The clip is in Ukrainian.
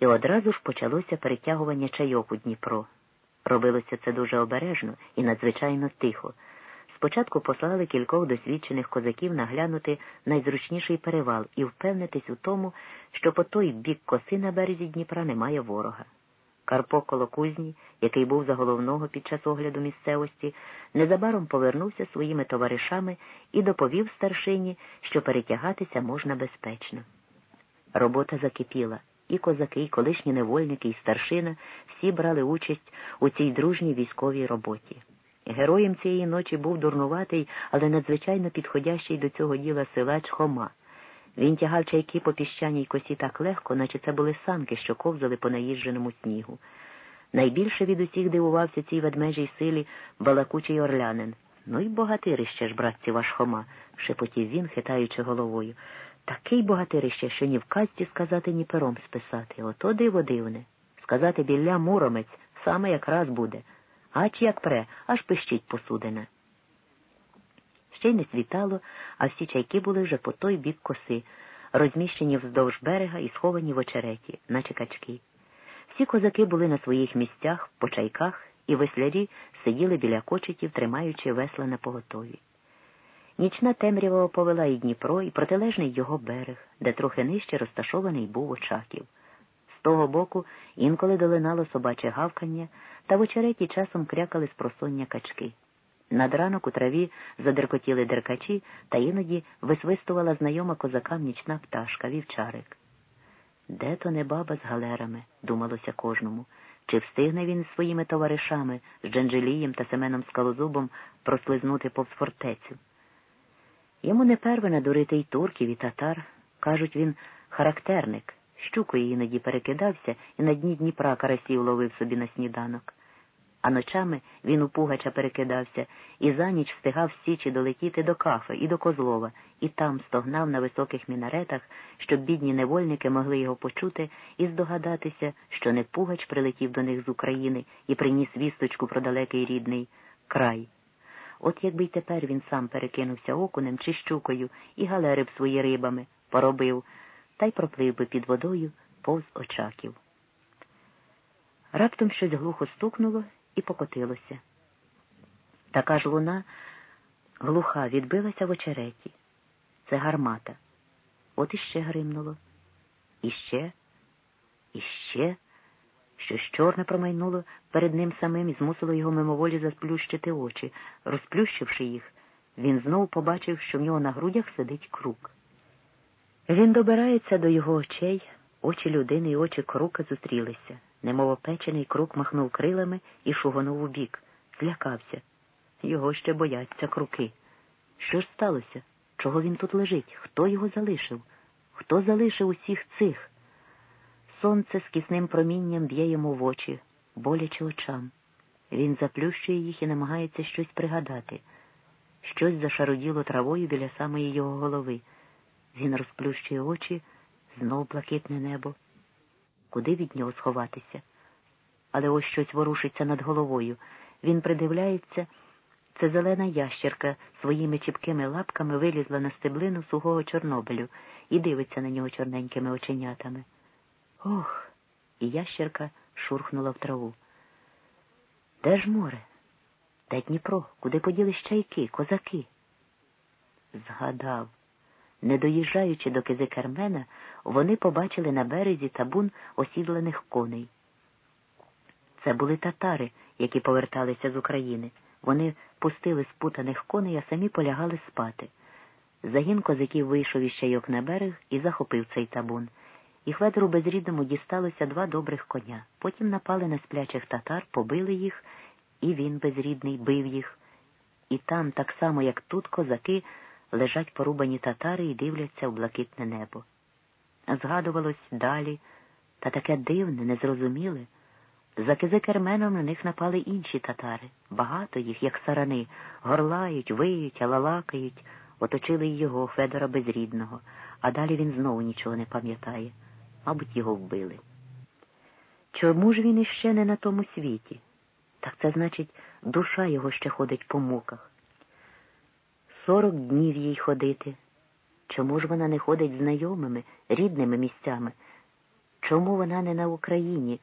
і одразу ж почалося перетягування чайок у Дніпро. Робилося це дуже обережно і надзвичайно тихо. Спочатку послали кількох досвідчених козаків наглянути найзручніший перевал і впевнитись у тому, що по той бік коси на березі Дніпра немає ворога. Карпо Колокузні, який був за головного під час огляду місцевості, незабаром повернувся своїми товаришами і доповів старшині, що перетягатися можна безпечно. Робота закипіла, і козаки, і колишні невольники, і старшина всі брали участь у цій дружній військовій роботі. Героєм цієї ночі був дурнуватий, але надзвичайно підходящий до цього діла силач Хома. Він тягав чайки по піщаній косі так легко, наче це були санки, що ковзали по наїждженому снігу. Найбільше від усіх дивувався цій ведмежій силі балакучий орлянин. Ну й богатирище ж, братці, ваш Хома, шепотів він, хитаючи головою. Такий богатирище, що ні в казці сказати, ні пером списати. Ото диво дивне. Сказати білля муромець саме якраз буде. Ач як пре, аж пищить посудина. Ще й не світало, а всі чайки були вже по той бік коси, розміщені вздовж берега і сховані в очереті, наче качки. Всі козаки були на своїх місцях, по чайках, і веслярі сиділи біля кочетів, тримаючи весла на поготові. Нічна темрява оповела і Дніпро, і протилежний його берег, де трохи нижче розташований був очаків. З того боку інколи долинало собаче гавкання, та в очереті часом крякали з просоння качки. Над ранок у траві задеркотіли деркачі, та іноді висвистувала знайома козакам нічна пташка, вівчарик. Де то не баба з галерами, думалося кожному, чи встигне він з своїми товаришами, з Джанджелієм та Семеном Скалозубом прослизнути повз фортецю. Йому не перве надурити й турків, і татар. Кажуть, він характерник. Щукою іноді перекидався і на дні Дніпра карасів ловив собі на сніданок. А ночами він у Пугача перекидався і за ніч встигав січі долетіти до кафи і до Козлова, і там стогнав на високих мінаретах, щоб бідні невольники могли його почути і здогадатися, що не Пугач прилетів до них з України і приніс вісточку про далекий рідний край. От якби й тепер він сам перекинувся окунем чи щукою і галери б свої рибами, поробив, та й проплив би під водою повз очаків. Раптом щось глухо стукнуло і покотилося. Така ж луна глуха відбилася в очереті. Це гармата. От іще гримнуло. Іще, іще. Щось чорне промайнуло перед ним самим і змусило його мимоволі засплющити очі. Розплющивши їх, він знов побачив, що в нього на грудях сидить крук. Він добирається до його очей, очі людини і очі крука зустрілися. Немов опечений крук махнув крилами і шугонув у бік. Злякався. Його ще бояться круки. Що ж сталося? Чого він тут лежить? Хто його залишив? Хто залишив усіх цих? Сонце з кисним промінням б'є йому в очі, боляче очам. Він заплющує їх і намагається щось пригадати. Щось зашароділо травою біля самої його голови. Він розплющує очі, знов блакитне небо. Куди від нього сховатися? Але ось щось ворушиться над головою. Він придивляється. Це зелена ящерка своїми чіпкими лапками вилізла на стеблину сухого Чорнобилю і дивиться на нього чорненькими оченятами. Ох, і ящерка шурхнула в траву. Де ж море? Де Дніпро? Куди поділись чайки, козаки? Згадав. Не доїжджаючи до кизи Кермена, вони побачили на березі табун осідланих коней. Це були татари, які поверталися з України. Вони пустили спутаних коней, а самі полягали спати. Загін козаків вийшов із чайок на берег і захопив цей табун і Хведору безрідному дісталося два добрих коня. Потім напали на сплячих татар, побили їх, і він безрідний бив їх. І там, так само, як тут, козаки, лежать порубані татари і дивляться в блакитне небо. Згадувалось далі, та таке дивне, незрозуміле. За кизикерменом на них напали інші татари. Багато їх, як сарани, горлають, виють, алалакають, оточили й його, Федора безрідного, а далі він знову нічого не пам'ятає мабуть, його вбили. Чому ж він іще не на тому світі? Так це значить, душа його ще ходить по муках. Сорок днів їй ходити. Чому ж вона не ходить знайомими, рідними місцями? Чому вона не на Україні?